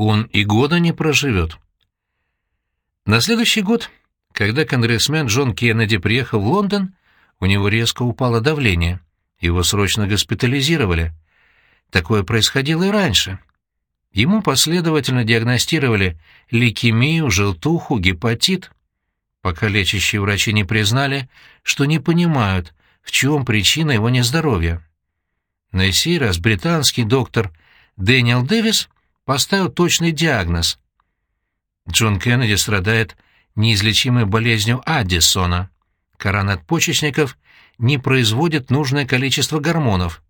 он и года не проживет. На следующий год, когда конгрессмен Джон Кеннеди приехал в Лондон, у него резко упало давление. Его срочно госпитализировали. Такое происходило и раньше. Ему последовательно диагностировали лейкемию, желтуху, гепатит, пока лечащие врачи не признали, что не понимают, в чем причина его нездоровья. На сей раз британский доктор Дэниел Дэвис поставил точный диагноз. Джон Кеннеди страдает неизлечимой болезнью Аддисона. Кора надпочечников не производит нужное количество гормонов.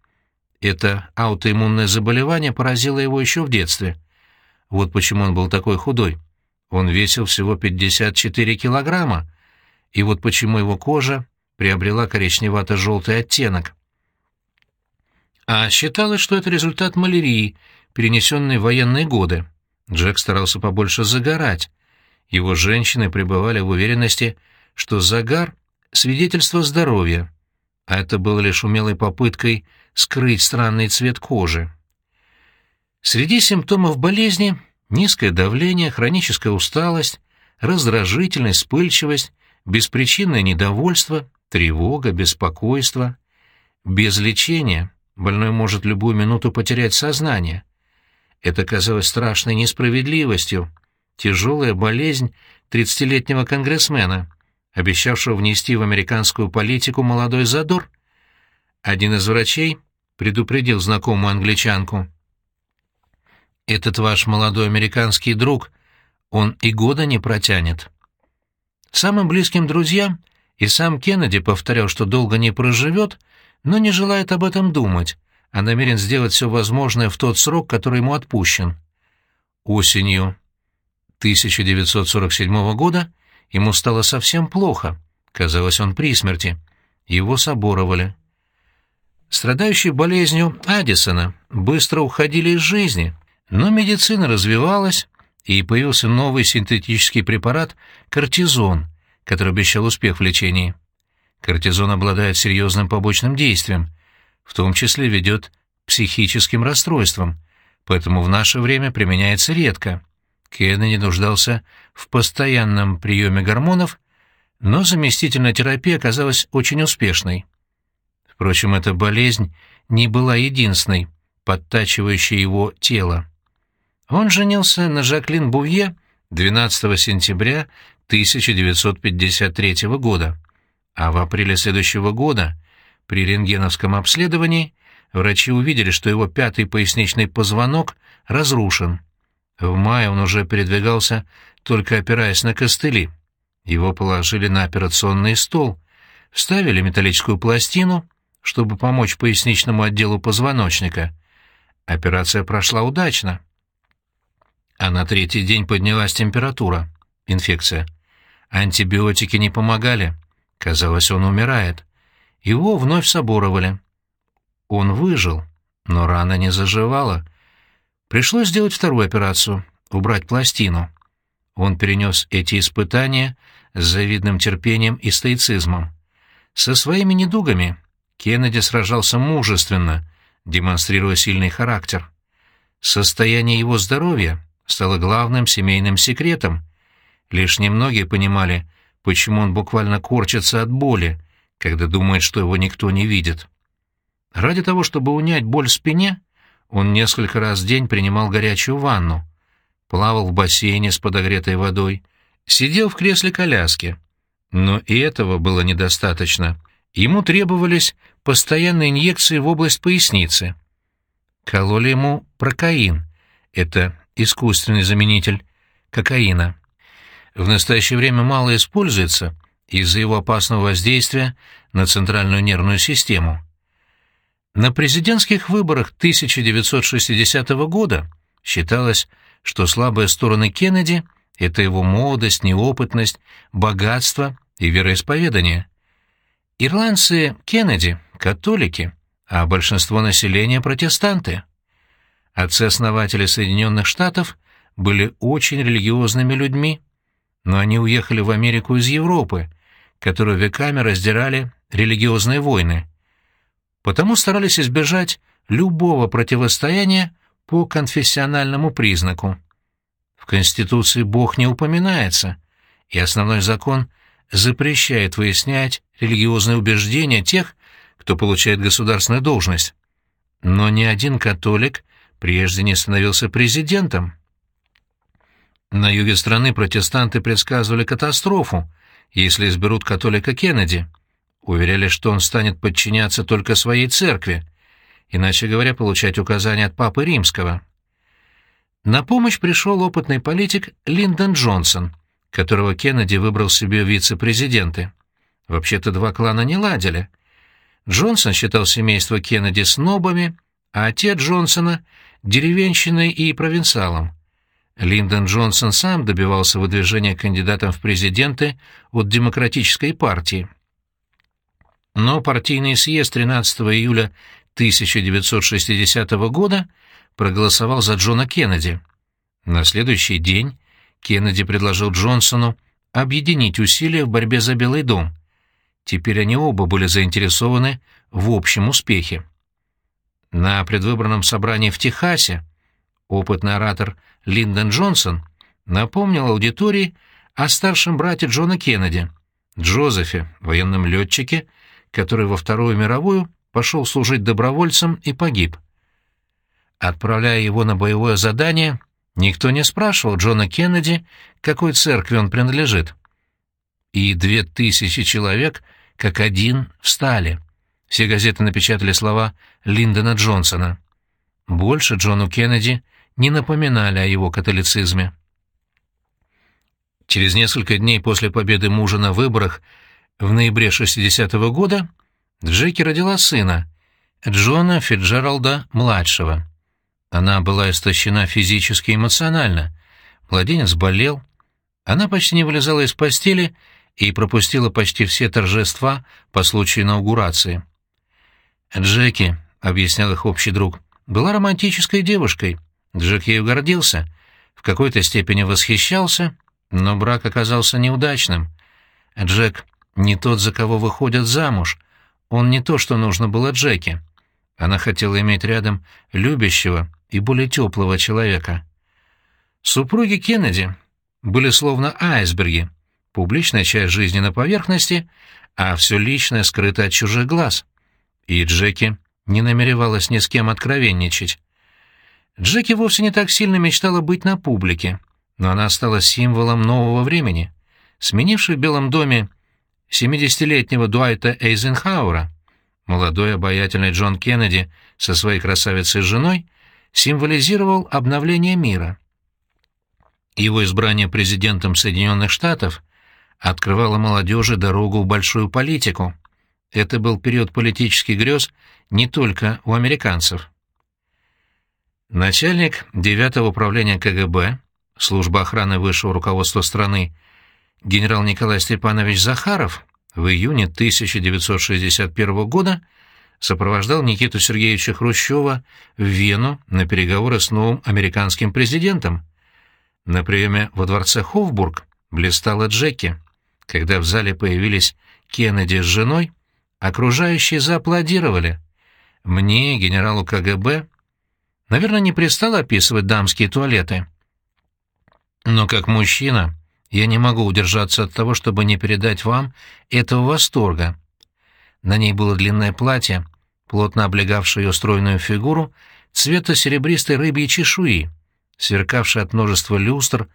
Это аутоиммунное заболевание поразило его еще в детстве. Вот почему он был такой худой. Он весил всего 54 килограмма, и вот почему его кожа приобрела коричневато-желтый оттенок. А считалось, что это результат малярии, перенесенной в военные годы. Джек старался побольше загорать. Его женщины пребывали в уверенности, что загар — свидетельство здоровья, а это было лишь умелой попыткой скрыть странный цвет кожи. Среди симптомов болезни — низкое давление, хроническая усталость, раздражительность, вспыльчивость, беспричинное недовольство, тревога, беспокойство. Без лечения больной может любую минуту потерять сознание. Это казалось страшной несправедливостью, тяжелая болезнь тридцатилетнего конгрессмена, обещавшего внести в американскую политику молодой задор. Один из врачей предупредил знакомую англичанку. «Этот ваш молодой американский друг, он и года не протянет». Самым близким друзьям и сам Кеннеди повторял, что долго не проживет, но не желает об этом думать, а намерен сделать все возможное в тот срок, который ему отпущен. Осенью 1947 года ему стало совсем плохо, казалось, он при смерти. Его соборовали. Страдающие болезнью Аддисона быстро уходили из жизни, но медицина развивалась, и появился новый синтетический препарат кортизон, который обещал успех в лечении. Кортизон обладает серьезным побочным действием, в том числе ведет к психическим расстройствам, поэтому в наше время применяется редко. Кеннеди нуждался в постоянном приеме гормонов, но заместительная терапия оказалась очень успешной. Впрочем, эта болезнь не была единственной, подтачивающей его тело. Он женился на Жаклин Бувье 12 сентября 1953 года, а в апреле следующего года при рентгеновском обследовании врачи увидели, что его пятый поясничный позвонок разрушен. В мае он уже передвигался, только опираясь на костыли. Его положили на операционный стол, вставили металлическую пластину, чтобы помочь поясничному отделу позвоночника. Операция прошла удачно а на третий день поднялась температура. Инфекция. Антибиотики не помогали. Казалось, он умирает. Его вновь соборовали. Он выжил, но рана не заживала. Пришлось сделать вторую операцию — убрать пластину. Он перенес эти испытания с завидным терпением и стоицизмом. Со своими недугами Кеннеди сражался мужественно, демонстрируя сильный характер. Состояние его здоровья стало главным семейным секретом. Лишь немногие понимали, почему он буквально корчится от боли, когда думает, что его никто не видит. Ради того, чтобы унять боль в спине, он несколько раз в день принимал горячую ванну, плавал в бассейне с подогретой водой, сидел в кресле коляски. Но и этого было недостаточно. Ему требовались постоянные инъекции в область поясницы. Кололи ему прокаин. Это искусственный заменитель кокаина. В настоящее время мало используется из-за его опасного воздействия на центральную нервную систему. На президентских выборах 1960 года считалось, что слабые стороны Кеннеди — это его молодость, неопытность, богатство и вероисповедание. Ирландцы Кеннеди — католики, а большинство населения — протестанты. Отцы-основатели Соединенных Штатов были очень религиозными людьми, но они уехали в Америку из Европы, которую веками раздирали религиозные войны. Потому старались избежать любого противостояния по конфессиональному признаку. В Конституции Бог не упоминается, и основной закон запрещает выяснять религиозные убеждения тех, кто получает государственную должность. Но ни один католик прежде не становился президентом. На юге страны протестанты предсказывали катастрофу, если изберут католика Кеннеди. Уверяли, что он станет подчиняться только своей церкви, иначе говоря, получать указания от Папы Римского. На помощь пришел опытный политик Линдон Джонсон, которого Кеннеди выбрал себе вице-президенты. Вообще-то два клана не ладили. Джонсон считал семейство Кеннеди снобами, а отец Джонсона — деревенщиной и провинциалом. Линдон Джонсон сам добивался выдвижения кандидатом в президенты от Демократической партии. Но партийный съезд 13 июля 1960 года проголосовал за Джона Кеннеди. На следующий день Кеннеди предложил Джонсону объединить усилия в борьбе за Белый дом. Теперь они оба были заинтересованы в общем успехе. На предвыборном собрании в Техасе опытный оратор Линдон Джонсон напомнил аудитории о старшем брате Джона Кеннеди, Джозефе, военном летчике, который во Вторую мировую пошел служить добровольцем и погиб. Отправляя его на боевое задание, никто не спрашивал Джона Кеннеди, какой церкви он принадлежит. И две тысячи человек, как один, встали. Все газеты напечатали слова Линдона Джонсона. Больше Джону Кеннеди не напоминали о его католицизме. Через несколько дней после победы мужа на выборах в ноябре 60-го года Джеки родила сына, Джона Фиджералда-младшего. Она была истощена физически и эмоционально. Младенец болел. Она почти не вылезала из постели и пропустила почти все торжества по случаю инаугурации. «Джеки», — объяснял их общий друг, — «была романтической девушкой. Джек ею гордился, в какой-то степени восхищался, но брак оказался неудачным. Джек не тот, за кого выходят замуж. Он не то, что нужно было Джеки. Она хотела иметь рядом любящего и более теплого человека. Супруги Кеннеди были словно айсберги, публичная часть жизни на поверхности, а все личное скрыто от чужих глаз. И Джеки не намеревалась ни с кем откровенничать. Джеки вовсе не так сильно мечтала быть на публике, но она стала символом нового времени, сменившей в Белом доме 70-летнего Дуайта Эйзенхауэра. Молодой обаятельный Джон Кеннеди со своей красавицей-женой символизировал обновление мира. Его избрание президентом Соединенных Штатов открывало молодежи дорогу в большую политику. Это был период политических грез не только у американцев. Начальник 9 управления КГБ, служба охраны высшего руководства страны, генерал Николай Степанович Захаров в июне 1961 года сопровождал Никиту Сергеевича Хрущева в Вену на переговоры с новым американским президентом. На приеме во дворце Хофбург блистала Джеки. Когда в зале появились Кеннеди с женой, окружающие зааплодировали. Мне, генералу КГБ, Наверное, не пристало описывать дамские туалеты. Но как мужчина я не могу удержаться от того, чтобы не передать вам этого восторга. На ней было длинное платье, плотно облегавшее ее стройную фигуру, цвета серебристой рыбьей чешуи, сверкавшее от множества люстр,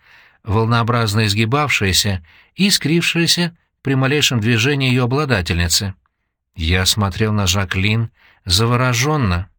волнообразно изгибавшееся и искрившееся при малейшем движении ее обладательницы. Я смотрел на Жаклин завороженно.